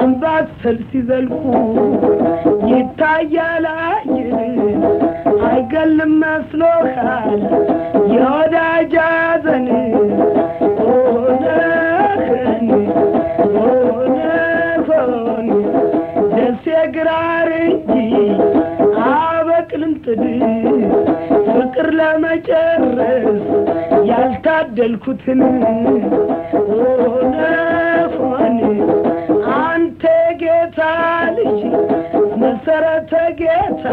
አምባሰል ሲዘልቁ ይታያል አይገልም መስሎሃል ሆነሆን ደሴ ግራር እንጂ አበቅልም ጥድ ፍቅር ለመጨረስ ያልታደልኩትን ሆነሆን አንተ ጌታ ልጅ መሰረተ ጌታ